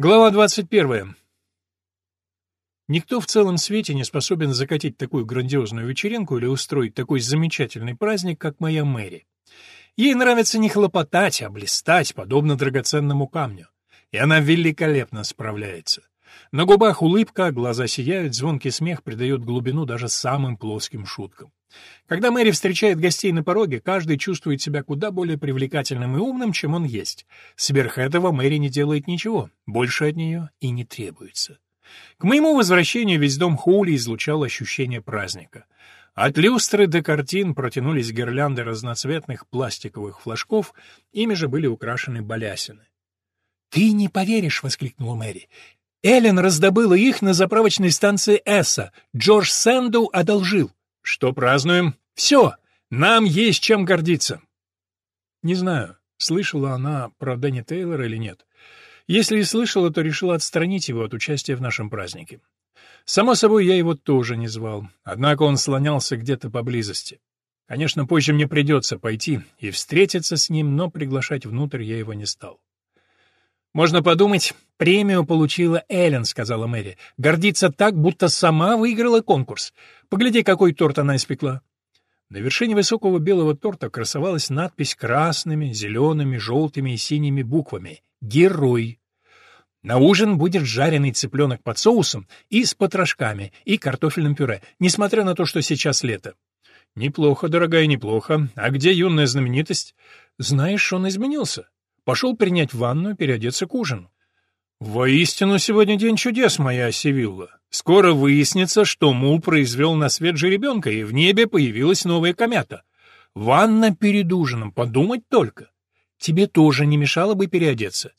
Глава 21. Никто в целом свете не способен закатить такую грандиозную вечеринку или устроить такой замечательный праздник, как моя Мэри. Ей нравится не хлопотать, а блистать, подобно драгоценному камню. И она великолепно справляется. На губах улыбка, глаза сияют, звонкий смех придает глубину даже самым плоским шуткам. Когда Мэри встречает гостей на пороге, каждый чувствует себя куда более привлекательным и умным, чем он есть. Сверх этого Мэри не делает ничего, больше от нее и не требуется. К моему возвращению весь дом Хоули излучал ощущение праздника. От люстры до картин протянулись гирлянды разноцветных пластиковых флажков, ими же были украшены балясины. «Ты не поверишь!» — воскликнула Мэри. «Эллен раздобыла их на заправочной станции Эсса. Джордж Сэнду одолжил». «Что празднуем?» «Все! Нам есть чем гордиться!» Не знаю, слышала она про Дэнни Тейлора или нет. Если и слышала, то решила отстранить его от участия в нашем празднике. Само собой, я его тоже не звал, однако он слонялся где-то поблизости. Конечно, позже мне придется пойти и встретиться с ним, но приглашать внутрь я его не стал. «Можно подумать, премию получила Эллен», — сказала Мэри. «Гордится так, будто сама выиграла конкурс. Погляди, какой торт она испекла». На вершине высокого белого торта красовалась надпись красными, зелеными, желтыми и синими буквами «Герой». На ужин будет жареный цыпленок под соусом и с потрошками, и картофельным пюре, несмотря на то, что сейчас лето. Неплохо, дорогая, неплохо. А где юная знаменитость? Знаешь, он изменился. Пошел принять ванну, переодеться к ужину. Воистину, сегодня день чудес, моя Севилла. Скоро выяснится, что Му произвел на свет жеребенка, и в небе появилась новая комета. Ванна перед ужином, подумать только. Тебе тоже не мешало бы переодеться.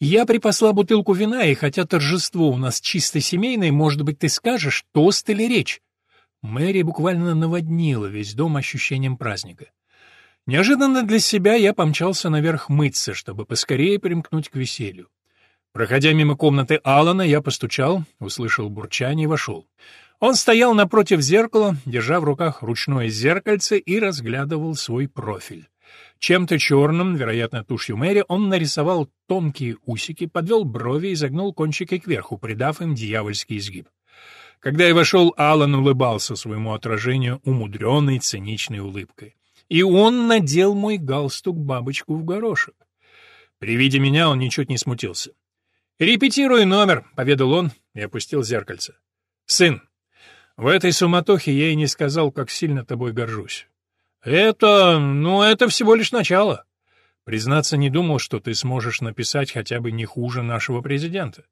Я припасла бутылку вина, и хотя торжество у нас чисто семейное, может быть, ты скажешь, тост или речь. Мэри буквально наводнила весь дом ощущением праздника. Неожиданно для себя я помчался наверх мыться, чтобы поскорее примкнуть к веселью. Проходя мимо комнаты Алана, я постучал, услышал бурчание и вошел. Он стоял напротив зеркала, держа в руках ручное зеркальце и разглядывал свой профиль. Чем-то черным, вероятно, тушью Мэри, он нарисовал тонкие усики, подвел брови и загнул кончики кверху, придав им дьявольский изгиб. Когда я вошел, Алан улыбался своему отражению умудренной циничной улыбкой. И он надел мой галстук-бабочку в горошек. При виде меня он ничуть не смутился. «Репетируй номер», — поведал он и опустил зеркальце. «Сын, в этой суматохе я и не сказал, как сильно тобой горжусь. Это, ну, это всего лишь начало. Признаться, не думал, что ты сможешь написать хотя бы не хуже нашего президента.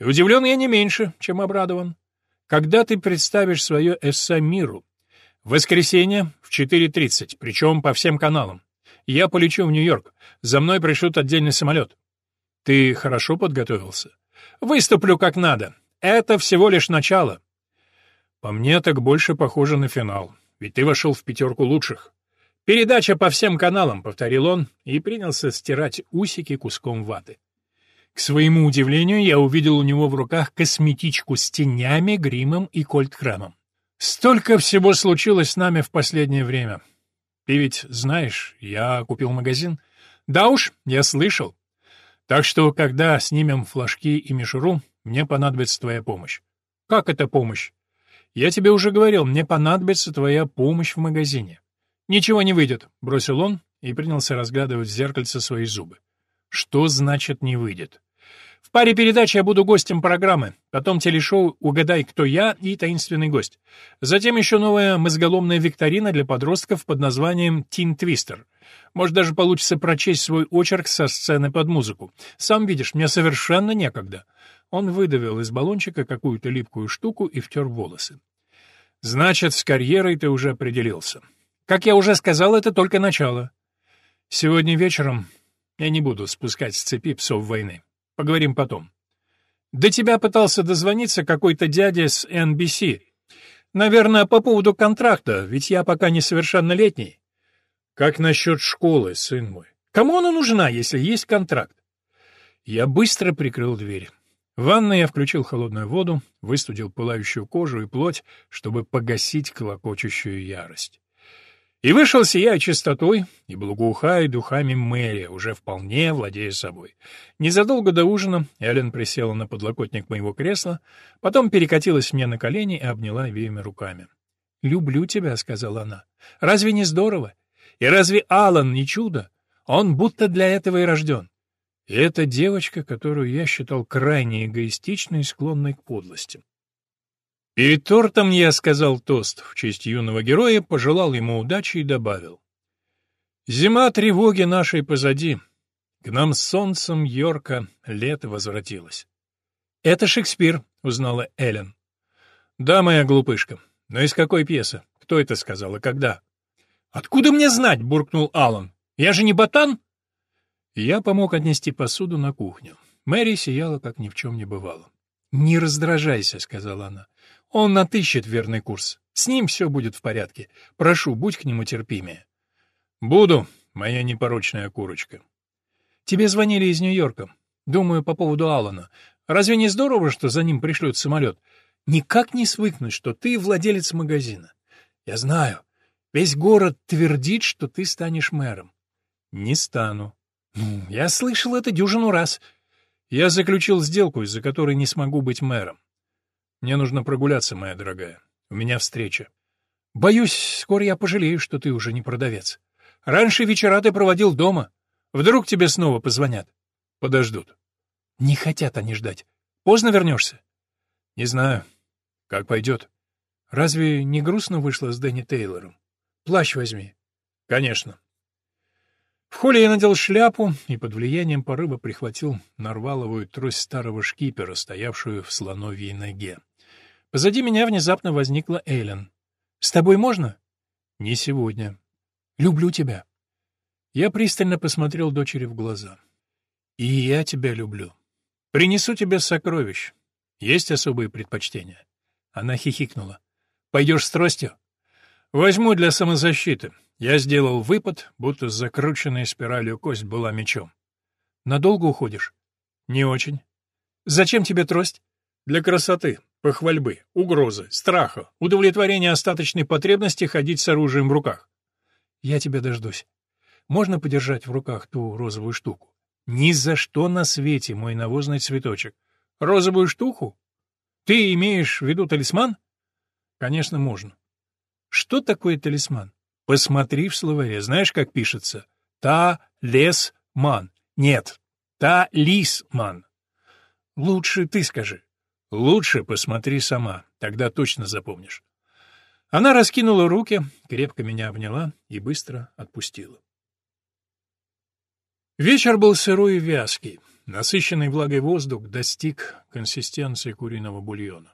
И удивлен я не меньше, чем обрадован. Когда ты представишь свое эссе миру? Воскресенье в 4.30, причем по всем каналам. Я полечу в Нью-Йорк. За мной пришлют отдельный самолет. Ты хорошо подготовился? Выступлю как надо. Это всего лишь начало. По мне так больше похоже на финал. Ведь ты вошел в пятерку лучших. Передача по всем каналам, повторил он и принялся стирать усики куском ваты. К своему удивлению, я увидел у него в руках косметичку с тенями, гримом и кольт-кремом. Столько всего случилось с нами в последнее время. Ты ведь знаешь, я купил магазин. Да уж, я слышал. Так что, когда снимем флажки и мишуру, мне понадобится твоя помощь. Как это помощь? Я тебе уже говорил, мне понадобится твоя помощь в магазине. Ничего не выйдет, бросил он и принялся разглядывать в зеркальце свои зубы. Что значит не выйдет? В паре передач я буду гостем программы, потом телешоу «Угадай, кто я» и «Таинственный гость». Затем еще новая мозголомная викторина для подростков под названием «Тин Твистер». Может, даже получится прочесть свой очерк со сцены под музыку. Сам видишь, мне совершенно некогда. Он выдавил из баллончика какую-то липкую штуку и втер волосы. «Значит, с карьерой ты уже определился. Как я уже сказал, это только начало. Сегодня вечером я не буду спускать с цепи псов войны. Поговорим потом. До тебя пытался дозвониться какой-то дядя с NBC. Наверное, по поводу контракта, ведь я пока несовершеннолетний. Как насчет школы, сын мой? Кому она нужна, если есть контракт? Я быстро прикрыл дверь. В ванной я включил холодную воду, выстудил пылающую кожу и плоть, чтобы погасить клокочущую ярость. И вышел, сияя чистотой и благоухая духами Мэри, уже вполне владея собой. Незадолго до ужина Эллен присела на подлокотник моего кресла, потом перекатилась мне на колени и обняла обеими руками. «Люблю тебя», — сказала она. «Разве не здорово? И разве Алан не чудо? Он будто для этого и рожден. И это девочка, которую я считал крайне эгоистичной и склонной к подлостям. Перед тортом я сказал тост в честь юного героя, пожелал ему удачи и добавил. «Зима тревоги нашей позади. К нам с солнцем Йорка лето возвратилось». «Это Шекспир», — узнала Эллен. «Да, моя глупышка. Но из какой пьесы? Кто это сказал и когда?» «Откуда мне знать?» — буркнул Алан. «Я же не ботан?» Я помог отнести посуду на кухню. Мэри сияла, как ни в чем не бывало. «Не раздражайся», — сказала она. Он отыщет верный курс. С ним все будет в порядке. Прошу, будь к нему терпимее. Буду, моя непорочная курочка. Тебе звонили из Нью-Йорка. Думаю, по поводу Алана. Разве не здорово, что за ним пришлют самолет? Никак не свыкнуть, что ты владелец магазина. Я знаю. Весь город твердит, что ты станешь мэром. Не стану. Ну, я слышал это дюжину раз. Я заключил сделку, из-за которой не смогу быть мэром. Мне нужно прогуляться, моя дорогая. У меня встреча. Боюсь, скоро я пожалею, что ты уже не продавец. Раньше вечера ты проводил дома. Вдруг тебе снова позвонят. Подождут. Не хотят они ждать. Поздно вернешься? Не знаю. Как пойдет. Разве не грустно вышло с Дэнни Тейлором? Плащ возьми. Конечно. В холле я надел шляпу и под влиянием порыва прихватил нарваловую трость старого шкипера, стоявшую в слоновьей ноге. Позади меня внезапно возникла Эйлен. «С тобой можно?» «Не сегодня». «Люблю тебя». Я пристально посмотрел дочери в глаза. «И я тебя люблю. Принесу тебе сокровищ. Есть особые предпочтения?» Она хихикнула. «Пойдешь с тростью?» «Возьму для самозащиты. Я сделал выпад, будто закрученная спиралью кость была мечом. Надолго уходишь? Не очень. Зачем тебе трость? Для красоты похвальбы, угрозы, страха, удовлетворения остаточной потребности ходить с оружием в руках. Я тебя дождусь. Можно подержать в руках ту розовую штуку? Ни за что на свете, мой навозный цветочек. Розовую штуку? Ты имеешь в виду талисман? Конечно, можно. Что такое талисман? Посмотри в словаре, знаешь, как пишется? Та-лес-ман. Нет, та-лис-ман. Лучше ты скажи. Лучше посмотри сама, тогда точно запомнишь. Она раскинула руки, крепко меня обняла и быстро отпустила. Вечер был сырой и вязкий. Насыщенный влагой воздух достиг консистенции куриного бульона.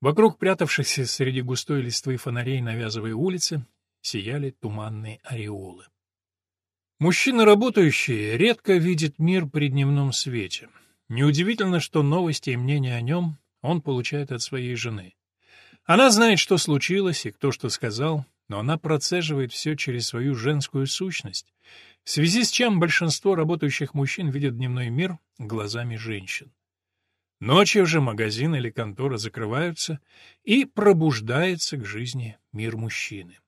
Вокруг прятавшихся среди густой листвы фонарей на Вязовой улице сияли туманные ореолы. Мужчина, работающий, редко видит мир при дневном свете. Неудивительно, что новости и мнения о нем он получает от своей жены. Она знает, что случилось и кто что сказал, но она процеживает все через свою женскую сущность, в связи с чем большинство работающих мужчин видят дневной мир глазами женщин. Ночью же магазин или контора закрываются, и пробуждается к жизни мир мужчины.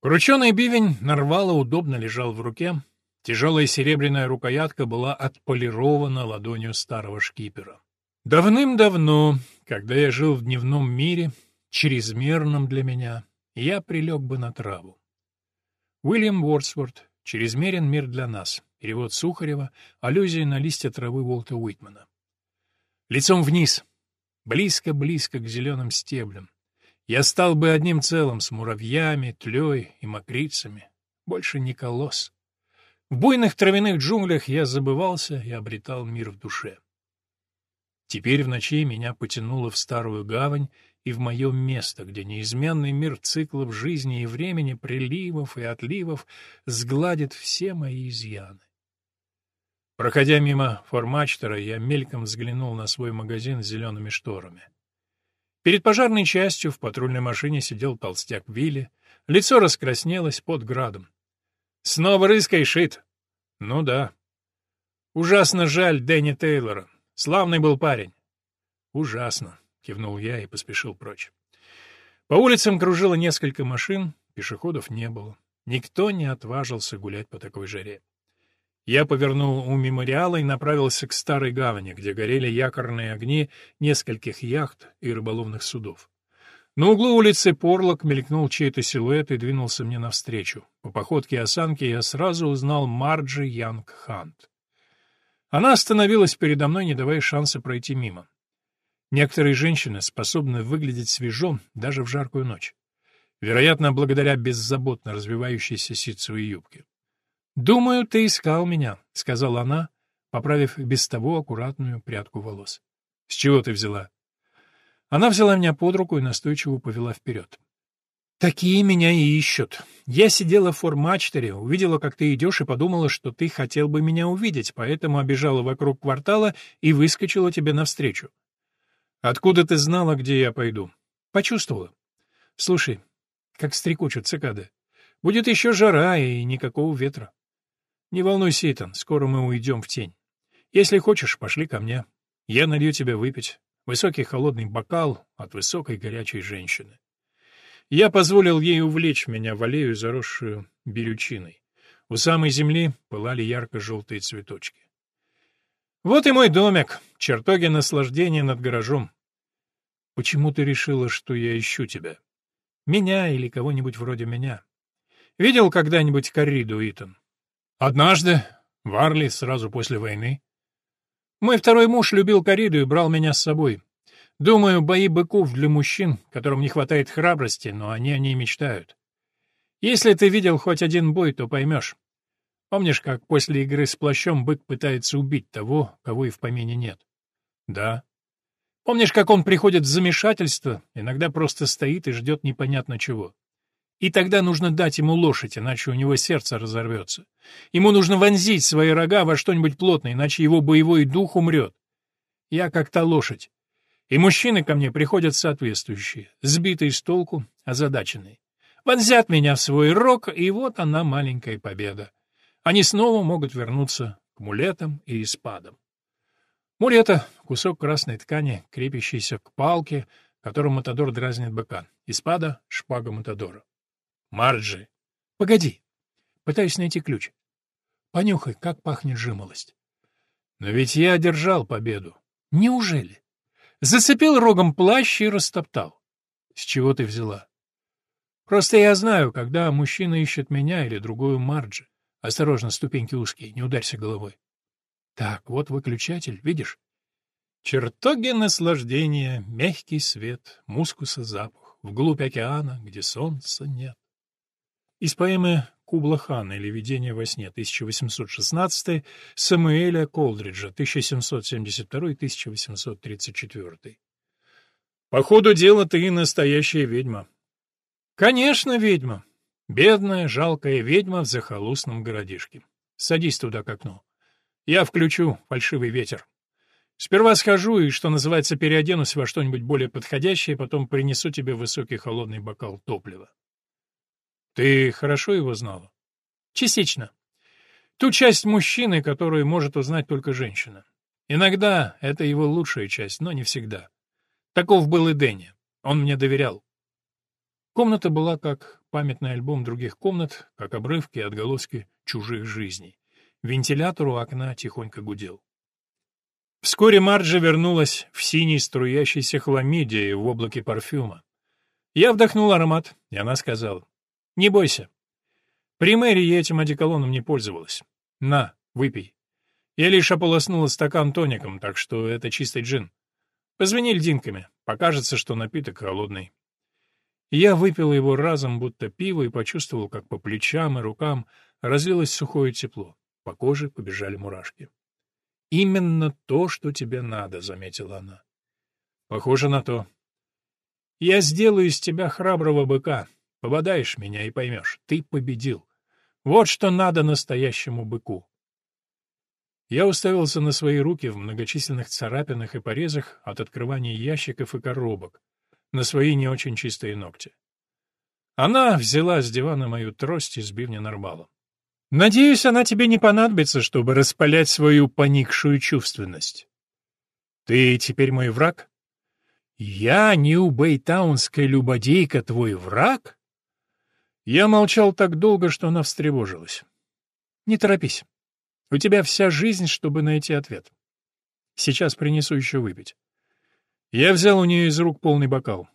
Крученый бивень нарвало удобно лежал в руке, Тяжелая серебряная рукоятка была отполирована ладонью старого шкипера. Давным-давно, когда я жил в дневном мире, чрезмерном для меня, я прилег бы на траву. Уильям Уордсворт «Чрезмерен мир для нас». Перевод Сухарева, аллюзия на листья травы Уолта Уитмана. Лицом вниз, близко-близко к зеленым стеблям. Я стал бы одним целым с муравьями, тлей и мокрицами. Больше не колосс. В буйных травяных джунглях я забывался и обретал мир в душе. Теперь в ночи меня потянуло в старую гавань и в мое место, где неизменный мир циклов жизни и времени, приливов и отливов сгладит все мои изъяны. Проходя мимо формачтера, я мельком взглянул на свой магазин с зелеными шторами. Перед пожарной частью в патрульной машине сидел толстяк Вилли, лицо раскраснелось под градом. «Снова рыской шит!» Ну да. Ужасно жаль Дэнни Тейлора. Славный был парень. Ужасно, кивнул я и поспешил прочь. По улицам кружило несколько машин, пешеходов не было. Никто не отважился гулять по такой жаре. Я повернул у мемориала и направился к старой гавани, где горели якорные огни нескольких яхт и рыболовных судов. На углу улицы Порлок мелькнул чей-то силуэт и двинулся мне навстречу. По походке и осанке я сразу узнал Марджи Янг Хант. Она остановилась передо мной, не давая шанса пройти мимо. Некоторые женщины способны выглядеть свежо даже в жаркую ночь. Вероятно, благодаря беззаботно развивающейся ситцевой юбке. «Думаю, ты искал меня», — сказала она, поправив без того аккуратную прядку волос. «С чего ты взяла?» Она взяла меня под руку и настойчиво повела вперед. «Такие меня и ищут. Я сидела в формачтере, увидела, как ты идешь, и подумала, что ты хотел бы меня увидеть, поэтому обежала вокруг квартала и выскочила тебе навстречу. Откуда ты знала, где я пойду? Почувствовала. Слушай, как стрекочут цикады. Будет еще жара и никакого ветра. Не волнуйся, Итан, скоро мы уйдем в тень. Если хочешь, пошли ко мне. Я налью тебе выпить. Высокий холодный бокал от высокой горячей женщины. Я позволил ей увлечь меня в аллею, заросшую берючиной. У самой земли пылали ярко-желтые цветочки. Вот и мой домик, чертоги наслаждения над гаражом. Почему ты решила, что я ищу тебя? Меня или кого-нибудь вроде меня? Видел когда-нибудь корриду, Итан? Однажды, в Арли, сразу после войны. Мой второй муж любил кориду и брал меня с собой. Думаю, бои быков для мужчин, которым не хватает храбрости, но они о ней мечтают. Если ты видел хоть один бой, то поймешь. Помнишь, как после игры с плащом бык пытается убить того, кого и в помине нет? Да. Помнишь, как он приходит в замешательство, иногда просто стоит и ждет непонятно чего? И тогда нужно дать ему лошадь, иначе у него сердце разорвется. Ему нужно вонзить свои рога во что-нибудь плотное, иначе его боевой дух умрет. Я как та лошадь. И мужчины ко мне приходят соответствующие, сбитые с толку, озадаченные. Вонзят меня в свой рог, и вот она маленькая победа. Они снова могут вернуться к мулетам и испадам. Мулета — кусок красной ткани, крепящийся к палке, которым Матадор дразнит быка. Испада — шпага Матадора. Марджи. Погоди. Пытаюсь найти ключ. Понюхай, как пахнет жимолость. Но ведь я одержал победу. Неужели? Зацепил рогом плащ и растоптал. С чего ты взяла? Просто я знаю, когда мужчина ищет меня или другую Марджи. Осторожно, ступеньки узкие, не ударься головой. Так, вот выключатель, видишь? Чертоги наслаждения, мягкий свет, мускуса запах, вглубь океана, где солнца нет. Из поэмы «Кубла Хан» или «Видение во сне» 1816 Самуэля Колдриджа 1772-1834. «По ходу дела ты настоящая ведьма». «Конечно, ведьма. Бедная, жалкая ведьма в захолустном городишке. Садись туда к окну. Я включу фальшивый ветер. Сперва схожу и, что называется, переоденусь во что-нибудь более подходящее, потом принесу тебе высокий холодный бокал топлива. Ты хорошо его знала? Частично. Ту часть мужчины, которую может узнать только женщина. Иногда это его лучшая часть, но не всегда. Таков был и Дэнни. Он мне доверял. Комната была как памятный альбом других комнат, как обрывки и отголоски чужих жизней. Вентилятор у окна тихонько гудел. Вскоре Марджи вернулась в синей струящейся хламидии в облаке парфюма. Я вдохнул аромат, и она сказала, не бойся. При мэрии я этим одеколоном не пользовалась. На, выпей. Я лишь ополоснула стакан тоником, так что это чистый джин. Позвони льдинками. Покажется, что напиток холодный. Я выпил его разом, будто пиво, и почувствовал, как по плечам и рукам разлилось сухое тепло. По коже побежали мурашки. «Именно то, что тебе надо», — заметила она. «Похоже на то. Я сделаю из тебя храброго быка, Пободаешь меня и поймешь, ты победил. Вот что надо настоящему быку. Я уставился на свои руки в многочисленных царапинах и порезах от открывания ящиков и коробок, на свои не очень чистые ногти. Она взяла с дивана мою трость из бивня нарбала. «Надеюсь, она тебе не понадобится, чтобы распалять свою поникшую чувственность. Ты теперь мой враг?» «Я, Нью-Бэйтаунская любодейка, твой враг?» Я молчал так долго, что она встревожилась. «Не торопись. У тебя вся жизнь, чтобы найти ответ. Сейчас принесу еще выпить». Я взял у нее из рук полный бокал.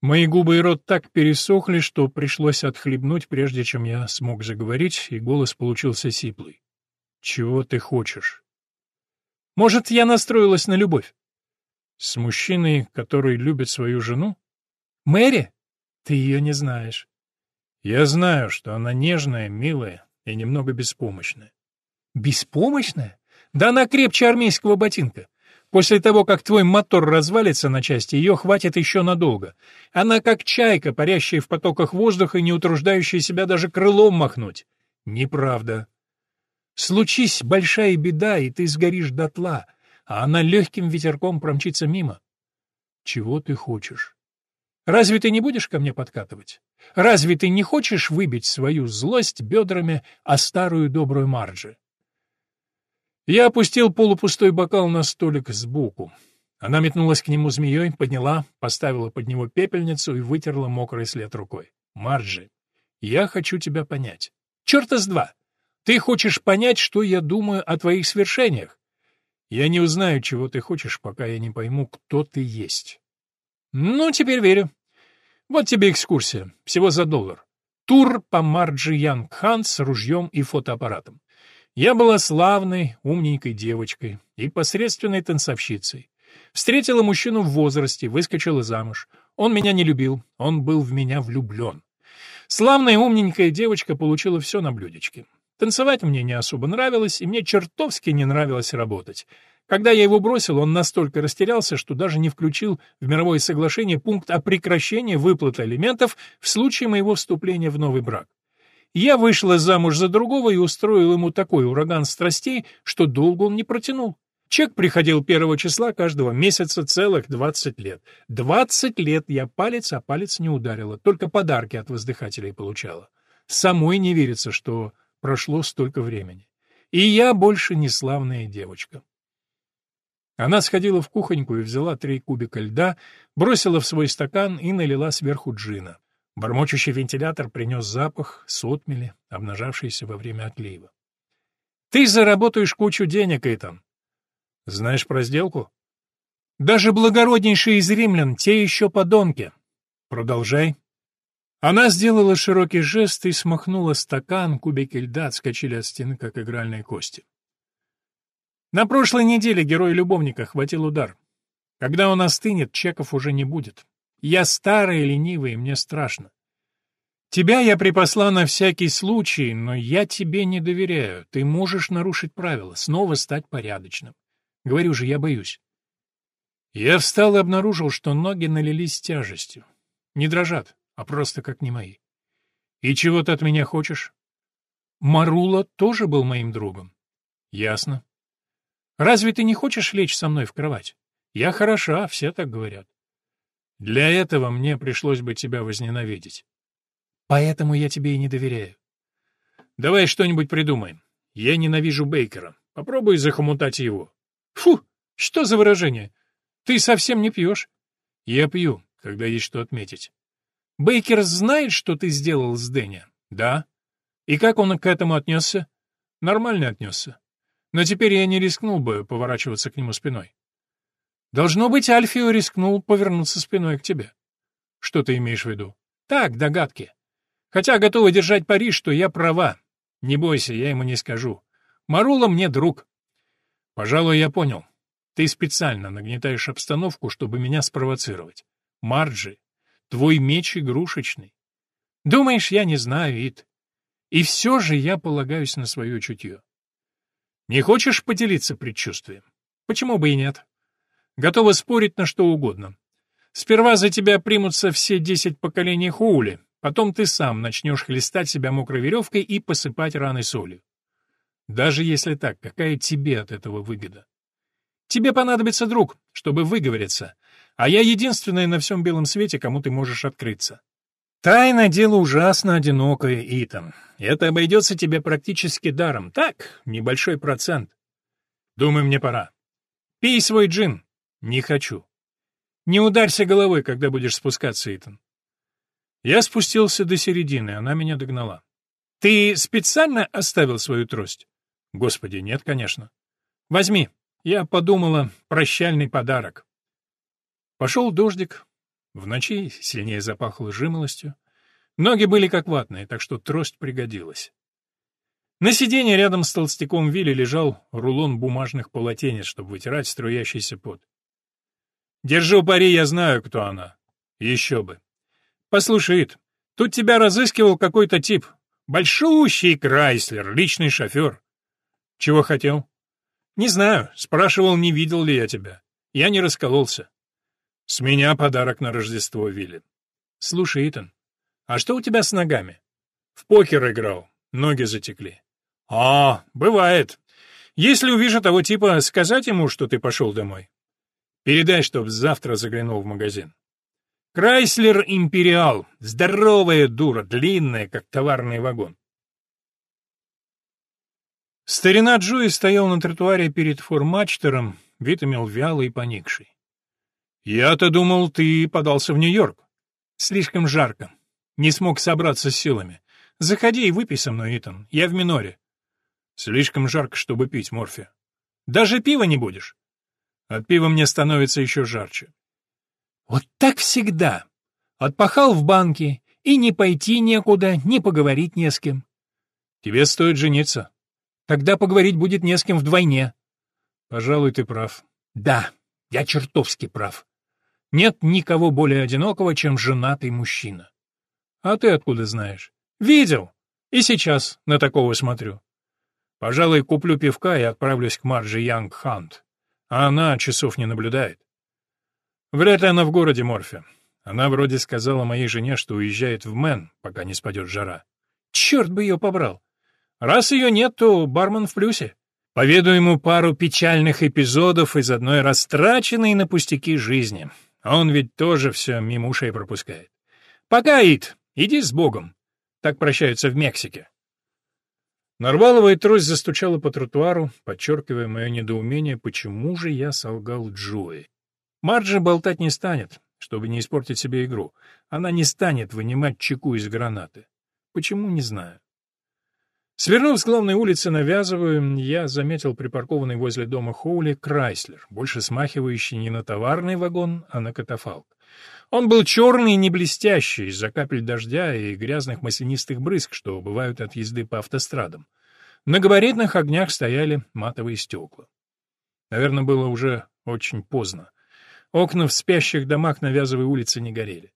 Мои губы и рот так пересохли, что пришлось отхлебнуть, прежде чем я смог заговорить, и голос получился сиплый. «Чего ты хочешь?» «Может, я настроилась на любовь?» «С мужчиной, который любит свою жену?» «Мэри? Ты ее не знаешь». «Я знаю, что она нежная, милая и немного беспомощная». «Беспомощная? Да она крепче армейского ботинка. После того, как твой мотор развалится на части, ее хватит еще надолго. Она как чайка, парящая в потоках воздуха и не утруждающая себя даже крылом махнуть. Неправда. Случись большая беда, и ты сгоришь дотла, а она легким ветерком промчится мимо. Чего ты хочешь? Разве ты не будешь ко мне подкатывать? Разве ты не хочешь выбить свою злость бедрами о старую добрую Марджи? Я опустил полупустой бокал на столик сбоку. Она метнулась к нему змеей, подняла, поставила под него пепельницу и вытерла мокрый след рукой. «Марджи, я хочу тебя понять. Черта с два! Ты хочешь понять, что я думаю о твоих свершениях? Я не узнаю, чего ты хочешь, пока я не пойму, кто ты есть». «Ну, теперь верю. Вот тебе экскурсия, всего за доллар. Тур по Марджи Янг Хан с ружьем и фотоаппаратом. Я была славной, умненькой девочкой и посредственной танцовщицей. Встретила мужчину в возрасте, выскочила замуж. Он меня не любил, он был в меня влюблен. Славная умненькая девочка получила все на блюдечке. Танцевать мне не особо нравилось, и мне чертовски не нравилось работать. Когда я его бросил, он настолько растерялся, что даже не включил в мировое соглашение пункт о прекращении выплаты алиментов в случае моего вступления в новый брак. Я вышла замуж за другого и устроил ему такой ураган страстей, что долго он не протянул. Чек приходил первого числа каждого месяца целых двадцать лет. Двадцать лет я палец о палец не ударила, только подарки от воздыхателей получала. Самой не верится, что прошло столько времени. И я больше не славная девочка. Она сходила в кухоньку и взяла три кубика льда, бросила в свой стакан и налила сверху джина. Бормочущий вентилятор принес запах сотмели, обнажавшийся во время отлива. «Ты заработаешь кучу денег, Итан!» «Знаешь про сделку?» «Даже благороднейшие из римлян, те еще подонки!» «Продолжай!» Она сделала широкий жест и смахнула стакан, кубики льда отскочили от стены, как игральные кости. На прошлой неделе герой любовника хватил удар. Когда он остынет, чеков уже не будет. Я старая, ленивая, и мне страшно. Тебя я припасла на всякий случай, но я тебе не доверяю. Ты можешь нарушить правила, снова стать порядочным. Говорю же, я боюсь. Я встал и обнаружил, что ноги налились тяжестью. Не дрожат, а просто как не мои. И чего ты от меня хочешь? Марула тоже был моим другом. Ясно. Разве ты не хочешь лечь со мной в кровать? Я хороша, все так говорят. Для этого мне пришлось бы тебя возненавидеть. Поэтому я тебе и не доверяю. Давай что-нибудь придумаем. Я ненавижу Бейкера. Попробуй захомутать его. Фу, что за выражение? Ты совсем не пьешь. Я пью, когда есть что отметить. Бейкер знает, что ты сделал с Дэнни? Да. И как он к этому отнесся? Нормально отнесся. Но теперь я не рискнул бы поворачиваться к нему спиной. Должно быть, Альфио рискнул повернуться спиной к тебе. Что ты имеешь в виду? Так, догадки. Хотя готова держать пари, что я права. Не бойся, я ему не скажу. Марула мне друг. Пожалуй, я понял. Ты специально нагнетаешь обстановку, чтобы меня спровоцировать. Марджи, твой меч игрушечный. Думаешь, я не знаю, Ит? И все же я полагаюсь на свое чутье. Не хочешь поделиться предчувствием? Почему бы и нет? Готова спорить на что угодно. Сперва за тебя примутся все десять поколений Хоули, потом ты сам начнешь хлестать себя мокрой веревкой и посыпать раны солью. Даже если так, какая тебе от этого выгода? Тебе понадобится друг, чтобы выговориться, а я единственная на всем белом свете, кому ты можешь открыться. Тайна — дело ужасно одинокое, Итан. Это обойдется тебе практически даром. Так, небольшой процент. Думаю, мне пора. Пей свой джин. Не хочу. Не ударься головой, когда будешь спускаться, Итан. Я спустился до середины, она меня догнала. «Ты специально оставил свою трость?» «Господи, нет, конечно». «Возьми». Я подумала, прощальный подарок. Пошел дождик. В ночи сильнее запахло жимолостью. Ноги были как ватные, так что трость пригодилась. На сиденье рядом с толстяком Вилли лежал рулон бумажных полотенец, чтобы вытирать струящийся пот. «Держу пари, я знаю, кто она». «Еще бы». «Послушай, Ит, тут тебя разыскивал какой-то тип. Большущий Крайслер, личный шофер». «Чего хотел?» «Не знаю. Спрашивал, не видел ли я тебя. Я не раскололся». «С меня подарок на Рождество, Вилли». «Слушай, Итан, а что у тебя с ногами?» «В покер играл. Ноги затекли». «А, бывает. Если увижу того типа, сказать ему, что ты пошел домой?» «Передай, чтоб завтра заглянул в магазин». «Крайслер Империал. Здоровая дура, длинная, как товарный вагон». Старина Джуи стоял на тротуаре перед формачтером, вид имел вялый и поникший. «Я-то думал, ты подался в Нью-Йорк. Слишком жарко. Не смог собраться с силами. Заходи и выпей со мной, Итан. Я в миноре. Слишком жарко, чтобы пить, Морфи. Даже пива не будешь? От пива мне становится еще жарче. Вот так всегда. Отпахал в банке, и не пойти некуда, не поговорить не с кем. Тебе стоит жениться. Тогда поговорить будет не с кем вдвойне. Пожалуй, ты прав. Да, я чертовски прав. Нет никого более одинокого, чем женатый мужчина. А ты откуда знаешь? Видел. И сейчас на такого смотрю. Пожалуй, куплю пивка и отправлюсь к Марджи Янг Хант. А она часов не наблюдает. Вряд ли она в городе Морфе. Она вроде сказала моей жене, что уезжает в Мэн, пока не спадет жара. Черт бы ее побрал. Раз ее нет, то бармен в плюсе. Поведу ему пару печальных эпизодов из одной растраченной на пустяки жизни. Он ведь тоже все мимо ушей пропускает. Пока, Ит, иди с Богом. Так прощаются в Мексике. Нарваловая трость застучала по тротуару, подчеркивая мое недоумение, почему же я солгал Джои. Марджи болтать не станет, чтобы не испортить себе игру. Она не станет вынимать чеку из гранаты. Почему, не знаю. Свернув с главной улицы на Вязовую, я заметил припаркованный возле дома Хоули Крайслер, больше смахивающий не на товарный вагон, а на катафалк. Он был черный и не блестящий из-за капель дождя и грязных маслянистых брызг, что бывают от езды по автострадам. На габаритных огнях стояли матовые стекла. Наверное, было уже очень поздно. Окна в спящих домах на Вязовой улице не горели.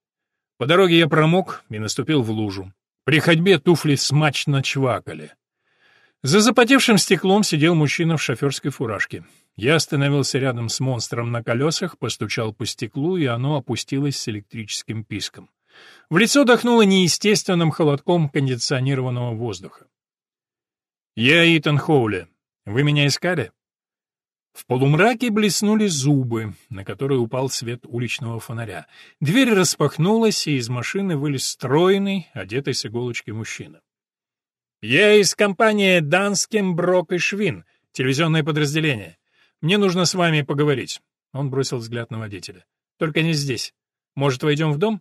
По дороге я промок и наступил в лужу. При ходьбе туфли смачно чвакали. За запотевшим стеклом сидел мужчина в шоферской фуражке. Я остановился рядом с монстром на колесах, постучал по стеклу, и оно опустилось с электрическим писком. В лицо дохнуло неестественным холодком кондиционированного воздуха. «Я Итан Хоули. Вы меня искали?» В полумраке блеснули зубы, на которые упал свет уличного фонаря. Дверь распахнулась, и из машины вылез стройный, одетый с иголочки мужчина. «Я из компании «Данским Брок и Швин», телевизионное подразделение. Мне нужно с вами поговорить». Он бросил взгляд на водителя. «Только не здесь. Может, войдем в дом?»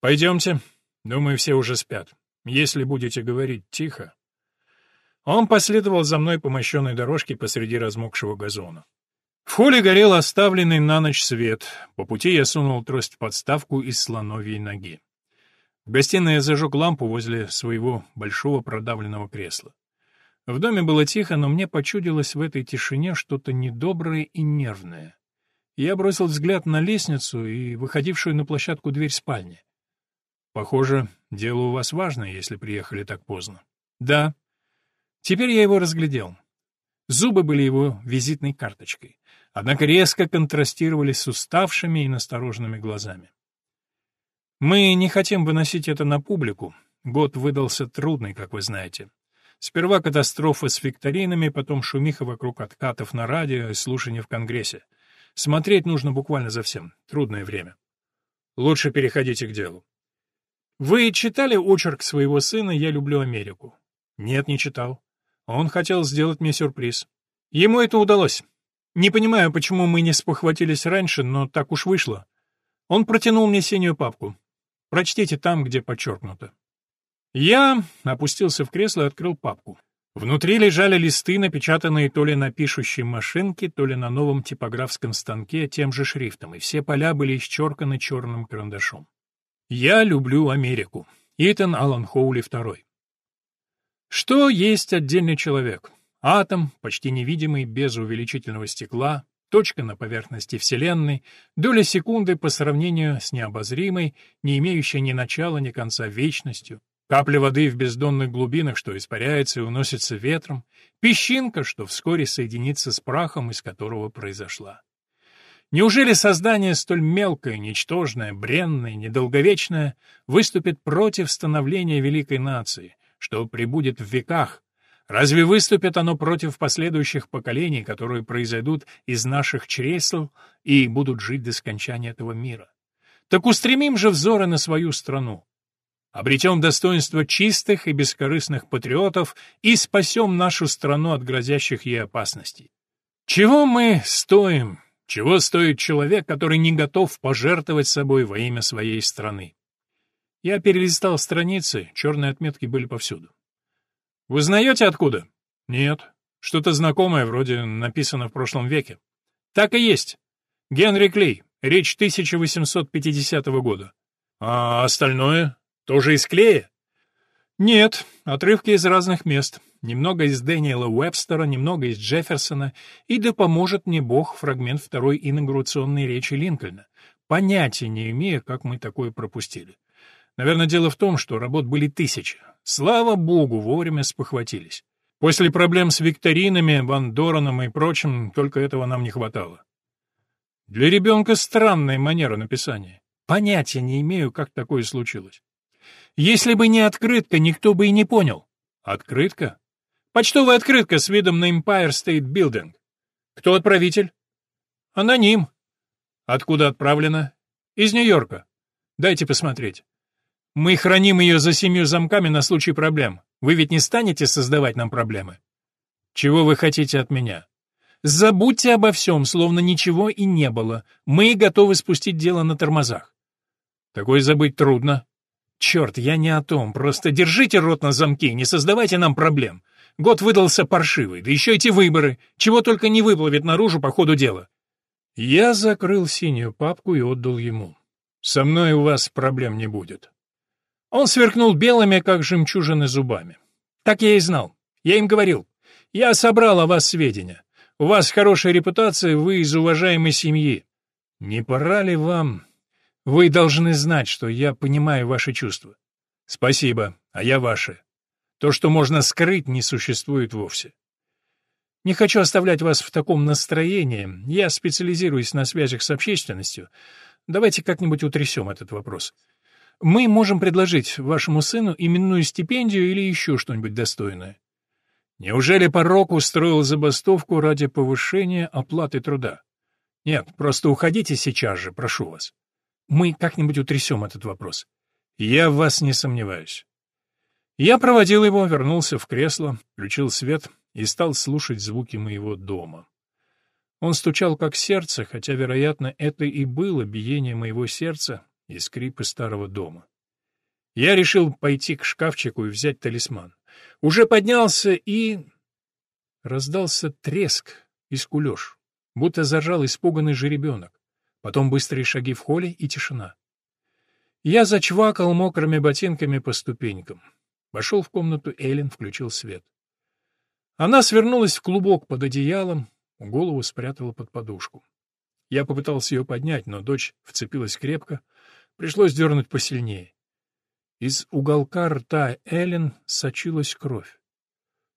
«Пойдемте. Думаю, все уже спят. Если будете говорить тихо...» Он последовал за мной по мощенной дорожке посреди размокшего газона. В холле горел оставленный на ночь свет. По пути я сунул трость в подставку из слоновьей ноги. В гостиной я зажег лампу возле своего большого продавленного кресла. В доме было тихо, но мне почудилось в этой тишине что-то недоброе и нервное. Я бросил взгляд на лестницу и выходившую на площадку дверь спальни. «Похоже, дело у вас важное, если приехали так поздно». «Да». Теперь я его разглядел. Зубы были его визитной карточкой, однако резко контрастировали с уставшими и настороженными глазами. «Мы не хотим выносить это на публику. Год выдался трудный, как вы знаете. Сперва катастрофа с викторинами, потом шумиха вокруг откатов на радио и слушания в Конгрессе. Смотреть нужно буквально за всем. Трудное время. Лучше переходите к делу. Вы читали очерк своего сына «Я люблю Америку»? Нет, не читал. Он хотел сделать мне сюрприз. Ему это удалось. Не понимаю, почему мы не спохватились раньше, но так уж вышло. Он протянул мне синюю папку. Прочтите там, где подчеркнуто. Я опустился в кресло и открыл папку. Внутри лежали листы, напечатанные то ли на пишущей машинке, то ли на новом типографском станке тем же шрифтом, и все поля были исчерканы черным карандашом. «Я люблю Америку». Итан Аллан Хоули II. Что есть отдельный человек? Атом, почти невидимый, без увеличительного стекла, точка на поверхности Вселенной, доля секунды по сравнению с необозримой, не имеющей ни начала, ни конца вечностью, Капля воды в бездонных глубинах, что испаряется и уносится ветром, песчинка, что вскоре соединится с прахом, из которого произошла. Неужели создание столь мелкое, ничтожное, бренное, недолговечное выступит против становления великой нации, что прибудет в веках? Разве выступит оно против последующих поколений, которые произойдут из наших чресел и будут жить до скончания этого мира? Так устремим же взоры на свою страну. Обретем достоинство чистых и бескорыстных патриотов и спасем нашу страну от грозящих ей опасностей. Чего мы стоим? Чего стоит человек, который не готов пожертвовать собой во имя своей страны? Я перелистал страницы, черные отметки были повсюду. Вы знаете откуда? Нет. Что-то знакомое, вроде написано в прошлом веке. Так и есть. Генри Клей. Речь 1850 года. А остальное? Тоже из клея? Нет, отрывки из разных мест. Немного из Дэниела Уэбстера, немного из Джефферсона, и да поможет мне Бог фрагмент второй инаугурационной речи Линкольна. Понятия не имею, как мы такое пропустили. Наверное, дело в том, что работ были тысячи. Слава богу, вовремя спохватились. После проблем с викторинами, Ван Дораном и прочим, только этого нам не хватало. Для ребенка странная манера написания. Понятия не имею, как такое случилось. Если бы не открытка, никто бы и не понял. Открытка? Почтовая открытка с видом на Empire State Building. Кто отправитель? Аноним. Откуда отправлена? Из Нью-Йорка. Дайте посмотреть. Мы храним ее за семью замками на случай проблем. Вы ведь не станете создавать нам проблемы? Чего вы хотите от меня? Забудьте обо всем, словно ничего и не было. Мы готовы спустить дело на тормозах. Такое забыть трудно. Черт, я не о том. Просто держите рот на замке, не создавайте нам проблем. Год выдался паршивый, да еще эти выборы. Чего только не выплывет наружу по ходу дела. Я закрыл синюю папку и отдал ему. Со мной у вас проблем не будет. Он сверкнул белыми, как жемчужины, зубами. Так я и знал. Я им говорил. Я собрал о вас сведения. У вас хорошая репутация, вы из уважаемой семьи. Не пора ли вам вы должны знать, что я понимаю ваши чувства. Спасибо, а я ваши. То, что можно скрыть, не существует вовсе. Не хочу оставлять вас в таком настроении. Я специализируюсь на связях с общественностью. Давайте как-нибудь утрясем этот вопрос. Мы можем предложить вашему сыну именную стипендию или еще что-нибудь достойное. Неужели порок устроил забастовку ради повышения оплаты труда? Нет, просто уходите сейчас же, прошу вас. Мы как-нибудь утрясем этот вопрос. Я в вас не сомневаюсь. Я проводил его, вернулся в кресло, включил свет и стал слушать звуки моего дома. Он стучал как сердце, хотя, вероятно, это и было биение моего сердца и скрипы старого дома. Я решил пойти к шкафчику и взять талисман. Уже поднялся и... Раздался треск и скулеж, будто зажал испуганный жеребенок. Потом быстрые шаги в холле и тишина. Я зачвакал мокрыми ботинками по ступенькам. Вошел в комнату Эллен, включил свет. Она свернулась в клубок под одеялом, голову спрятала под подушку. Я попытался ее поднять, но дочь вцепилась крепко, пришлось дернуть посильнее. Из уголка рта Эллен сочилась кровь.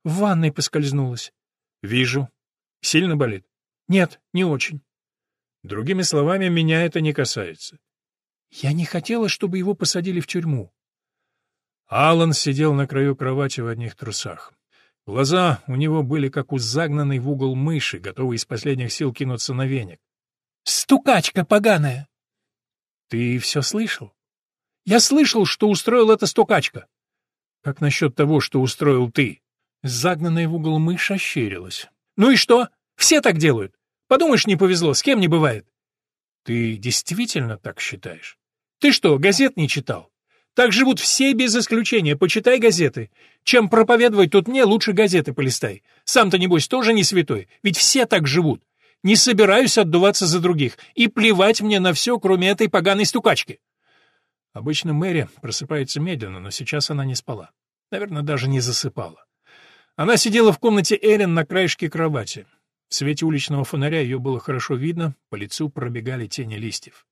В ванной поскользнулась. Вижу. Сильно болит? Нет, не очень. Другими словами, меня это не касается. Я не хотела, чтобы его посадили в тюрьму. Алан сидел на краю кровати в одних трусах. Глаза у него были как у загнанной в угол мыши, готовой из последних сил кинуться на веник. «Стукачка поганая!» «Ты все слышал?» «Я слышал, что устроил эта стукачка!» «Как насчет того, что устроил ты?» Загнанная в угол мышь ощерилась. «Ну и что? Все так делают. Подумаешь, не повезло, с кем не бывает. Ты действительно так считаешь? Ты что, газет не читал? Так живут все без исключения. Почитай газеты. Чем проповедовать тут мне, лучше газеты полистай. Сам-то, небось, тоже не святой. Ведь все так живут. Не собираюсь отдуваться за других. И плевать мне на все, кроме этой поганой стукачки. Обычно Мэри просыпается медленно, но сейчас она не спала. Наверное, даже не засыпала. Она сидела в комнате Эрин на краешке кровати. В свете уличного фонаря ее было хорошо видно, по лицу пробегали тени листьев.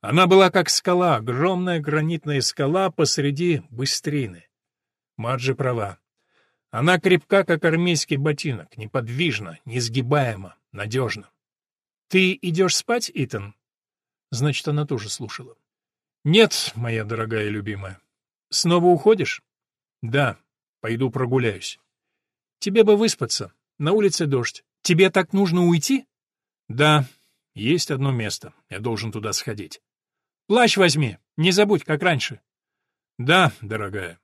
Она была как скала, огромная гранитная скала посреди быстрины. Маджи права. Она крепка, как армейский ботинок, неподвижна, несгибаема, надежна. «Ты идешь спать, Итан?» Значит, она тоже слушала. «Нет, моя дорогая любимая. Снова уходишь?» «Да, пойду прогуляюсь». «Тебе бы выспаться. На улице дождь. Тебе так нужно уйти?» «Да, есть одно место. Я должен туда сходить». «Плащ возьми. Не забудь, как раньше». «Да, дорогая».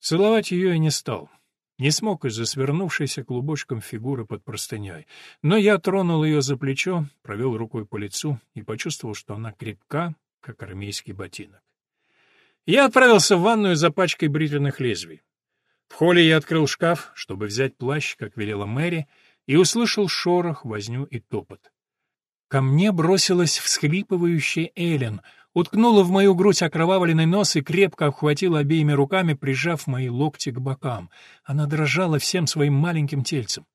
Целовать ее я не стал. Не смог из-за свернувшейся клубочком фигуры под простыней. Но я тронул ее за плечо, провел рукой по лицу и почувствовал, что она крепка, как армейский ботинок. Я отправился в ванную за пачкой бритвенных лезвий. В холле я открыл шкаф, чтобы взять плащ, как велела Мэри, и услышал шорох, возню и топот. Ко мне бросилась всхлипывающая Эллен, уткнула в мою грудь окровавленный нос и крепко обхватила обеими руками, прижав мои локти к бокам. Она дрожала всем своим маленьким тельцем.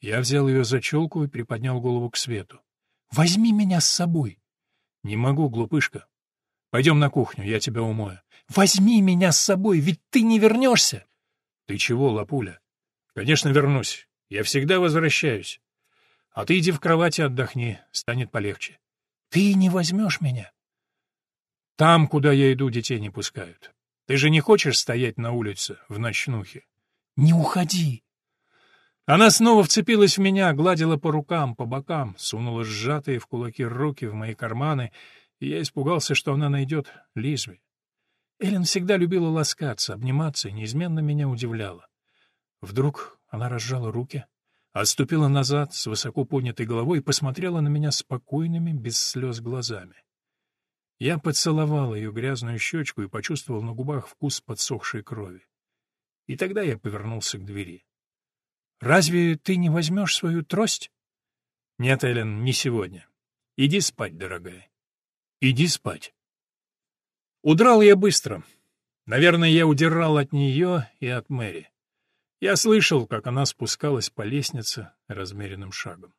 Я взял ее за челку и приподнял голову к свету. «Возьми меня с собой!» «Не могу, глупышка. Пойдем на кухню, я тебя умою». «Возьми меня с собой, ведь ты не вернешься!» «Ты чего, лапуля?» «Конечно, вернусь. Я всегда возвращаюсь. А ты иди в кровати отдохни, станет полегче». «Ты не возьмешь меня?» «Там, куда я иду, детей не пускают. Ты же не хочешь стоять на улице в ночнухе?» «Не уходи!» Она снова вцепилась в меня, гладила по рукам, по бокам, сунула сжатые в кулаки руки в мои карманы, и я испугался, что она найдет Лизви. Эллен всегда любила ласкаться, обниматься и неизменно меня удивляла. Вдруг она разжала руки, отступила назад с высоко поднятой головой и посмотрела на меня спокойными, без слез глазами. Я поцеловал ее грязную щечку и почувствовал на губах вкус подсохшей крови. И тогда я повернулся к двери. Разве ты не возьмешь свою трость? Нет, Эллен, не сегодня. Иди спать, дорогая. Иди спать. Удрал я быстро. Наверное, я удирал от нее и от Мэри. Я слышал, как она спускалась по лестнице размеренным шагом.